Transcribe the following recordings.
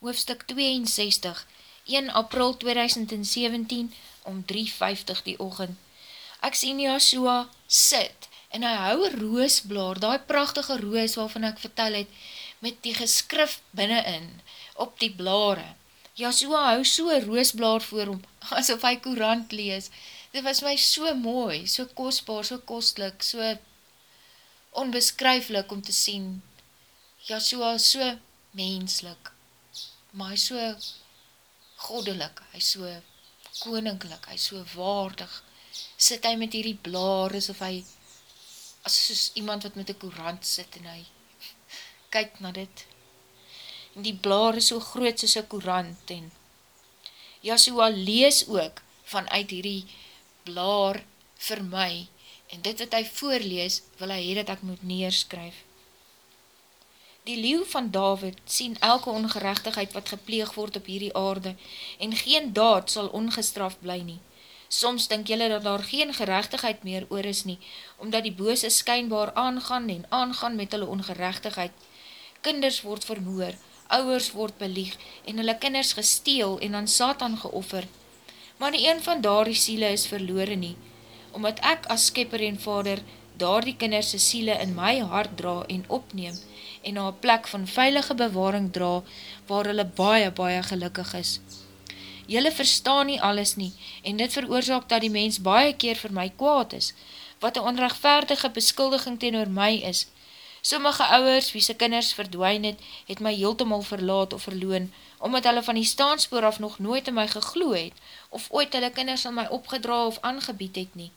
hoofstuk 62, 1 april 2017, om 3.50 die ochend. Ek sien Joshua sit, en hy hou een roosblaar, die prachtige roos waarvan ek vertel het, met die geskrif binnenin, op die blare. Joshua hou so roosblaar voor hom, asof hy courant lees. Dit was my so mooi, so kostbaar, so kostlik, so onbeskryflik om te sien. Joshua so menslik maar hy so goddelik, hy so koninklik, hy so waardig, sit hy met hierdie blaar, asof hy, as soos iemand wat met die courant sit, en hy kyk na dit, en die blaar is so groot soos een courant, en Joshua lees ook vanuit hierdie blaar vir my, en dit wat hy voorlees, wil hy hier dat ek moet neerskryf. Die leeuw van David sien elke ongerechtigheid wat gepleeg word op hierdie aarde en geen daad sal ongestraf bly nie. Soms denk jylle dat daar geen gerechtigheid meer oor is nie, omdat die bose skynbaar aangaan en aangaan met hulle ongerechtigheid. Kinders word vermoor, ouwers word belieg en hulle kinders gesteel en aan Satan geoffer. Maar die een van daar die siele is verloore nie, omdat ek as skepper en vader daar die kinderse siele in my hart dra en opneem, en na een plek van veilige bewaring dra, waar hulle baie, baie gelukkig is. Julle verstaan nie alles nie, en dit veroorzaak dat die mens baie keer vir my kwaad is, wat een onrechtvaardige beskuldiging ten oor my is. Sommige ouwers, wie sy kinders verdwijn het, het my heeltemal verlaat of verloon, omdat hulle van die staanspoor af nog nooit in my gegloe het, of ooit hulle kinders aan my opgedra of aangebied het nie.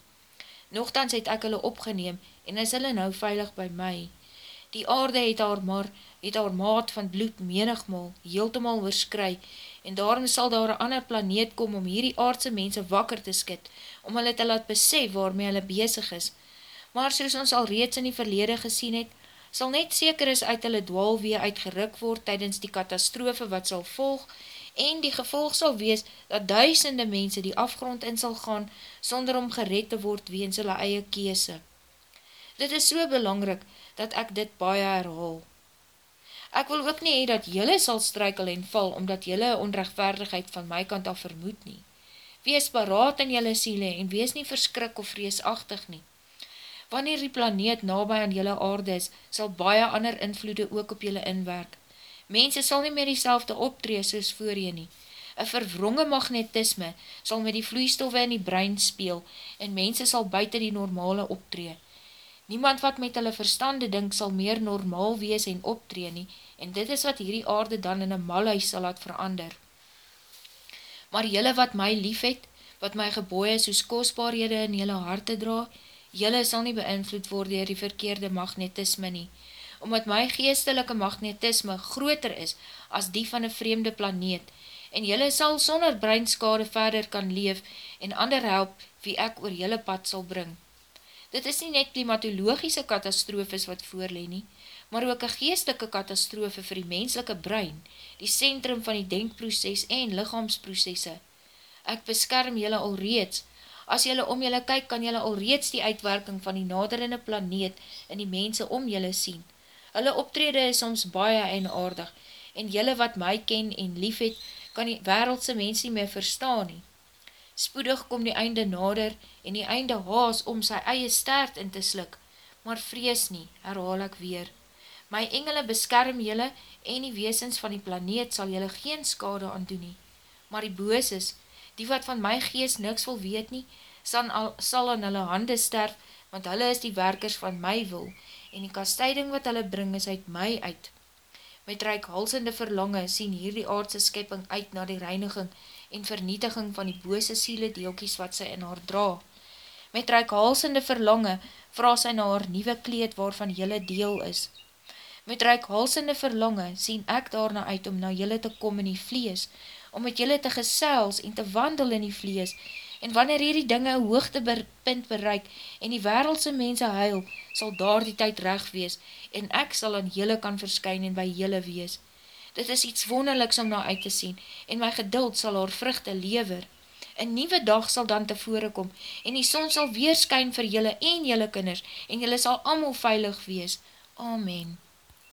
Nogthans het ek hulle opgeneem, en is hulle nou veilig by my. Die aarde het haar maar, het haar maat van bloed menigmal, heeltemal oorskry, en daarom sal daar een ander planeet kom om hierdie aardse mense wakker te skit, om hulle te laat besef waarmee hulle bezig is. Maar soos ons al reeds in die verlede gesien het, sal net seker is uit hulle dwal weer uitgeruk word tydens die katastrofe wat sal volg, en die gevolg sal wees dat duisende mense die afgrond in sal gaan, sonder om gered te word weens hulle eie keese. Dit is so belangrik, dat ek dit baie herhaal. Ek wil ook nie hee dat jylle sal strykel en val, omdat jylle onrechtvaardigheid van my kant af vermoed nie. Wees paraat in jylle siele en wees nie verskrik of vreesachtig nie. Wanneer die planeet nabij aan jylle aarde is, sal baie ander invloede ook op jylle inwerk. Mense sal nie meer die selfde optree soos voor jy nie. Een verwronge magnetisme sal met die vloeistoffe in die brein speel en mense sal buiten die normale optree. Niemand wat met hulle verstande dink sal meer normaal wees en optree nie, en dit is wat hierdie aarde dan in een malhuis sal laat verander. Maar jylle wat my lief het, wat my geboeie soos kostbaarhede in jylle harte dra, jylle sal nie beïnvloed word dier die verkeerde magnetisme nie, omdat my geestelike magnetisme groter is as die van een vreemde planeet, en jylle sal sonder breinskade verder kan leef en ander help wie ek oor jylle pad sal bring. Dit is nie net klimatologiese katastrofes wat voorleen nie, maar ook een geestelike katastrofe vir die menselike brein, die centrum van die denkproces en lichaamsprocesse. Ek beskerm jylle al reeds, as jylle om jylle kyk, kan jylle al reeds die uitwerking van die naderende planeet en die mense om jylle sien. Hulle optrede is soms baie en aardig, en jylle wat my ken en lief het, kan die wereldse mens nie meer verstaan nie. Spoedig kom die einde nader en die einde haas om sy eie stert in te slik, maar vrees nie, herhaal ek weer. My engele beskerm jylle en die weesens van die planeet sal jylle geen skade aan doen nie. Maar die boos is, die wat van my gees niks wil weet nie, sal, al, sal aan hulle hande sterf, want hulle is die werkers van my wil, en die kastyding wat hulle bring is uit my uit. Met reikhalsende verlange sien hier die aardse skepping uit na die reiniging en vernietiging van die bose siele deelkies wat sy in haar dra. Met reikhalsende verlange vraag sy na haar nieuwe kleed waarvan jylle deel is. Met reikhalsende verlange sien ek daarna uit om na jylle te kom in die vlees, om met jylle te gesels en te wandel in die vlees, en wanneer hierdie dinge een hoogtepunt bereik en die wereldse mense huil, sal daar die tyd recht wees, en ek sal aan jylle kan verskyn en by jylle wees. Dit is iets wonderliks om na uit te sien, en my geduld sal haar vruchte lever. Een nieuwe dag sal dan tevore kom, en die son sal weerskyn vir julle en julle kinders, en julle sal allemaal veilig wees. Amen.